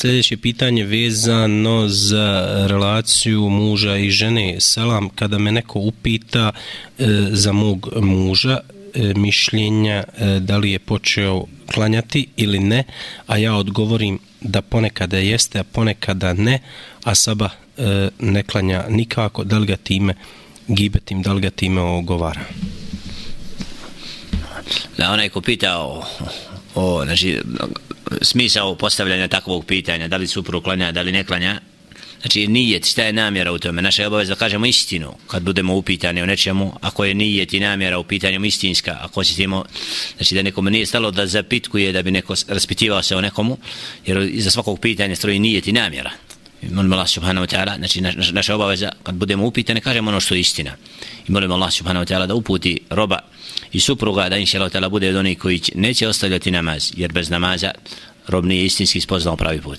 Sljedeće pitanje vezano za relaciju muža i žene. Selam, kada me neko upita e, za mog muža, e, mišljenja e, da li je počeo klanjati ili ne, a ja odgovorim da ponekada jeste, a ponekada ne, a saba e, ne klanja nikako, da li ga time gibetim, da li ga time ogovara. Da, onaj ko pita o, o znači, smisao postavljanja takvog pitanja, da li suprug klanja, da li ne klanja, znači nijet, šta je namjera u tome? Naša je obaveza da kažemo istinu kad budemo upitani o nečemu, ako je nijet i namjera u pitanju istinska, ako osjetimo, znači da nekome nije stalo da zapitkuje da bi neko raspitivao se o nekomu, jer iza svakog pitanja stroji nijet i namjera. Molim Allah subhanahu wa ta'ala, znači naša obaveza kad budemo upitani, kažemo ono što je istina. I molim Allah subhanahu wa ta'ala da uputi roba i supruga da inša Allah bude od onih koji neće ostavljati namaz, jer bez namaza rob nije istinski spoznao pravi put.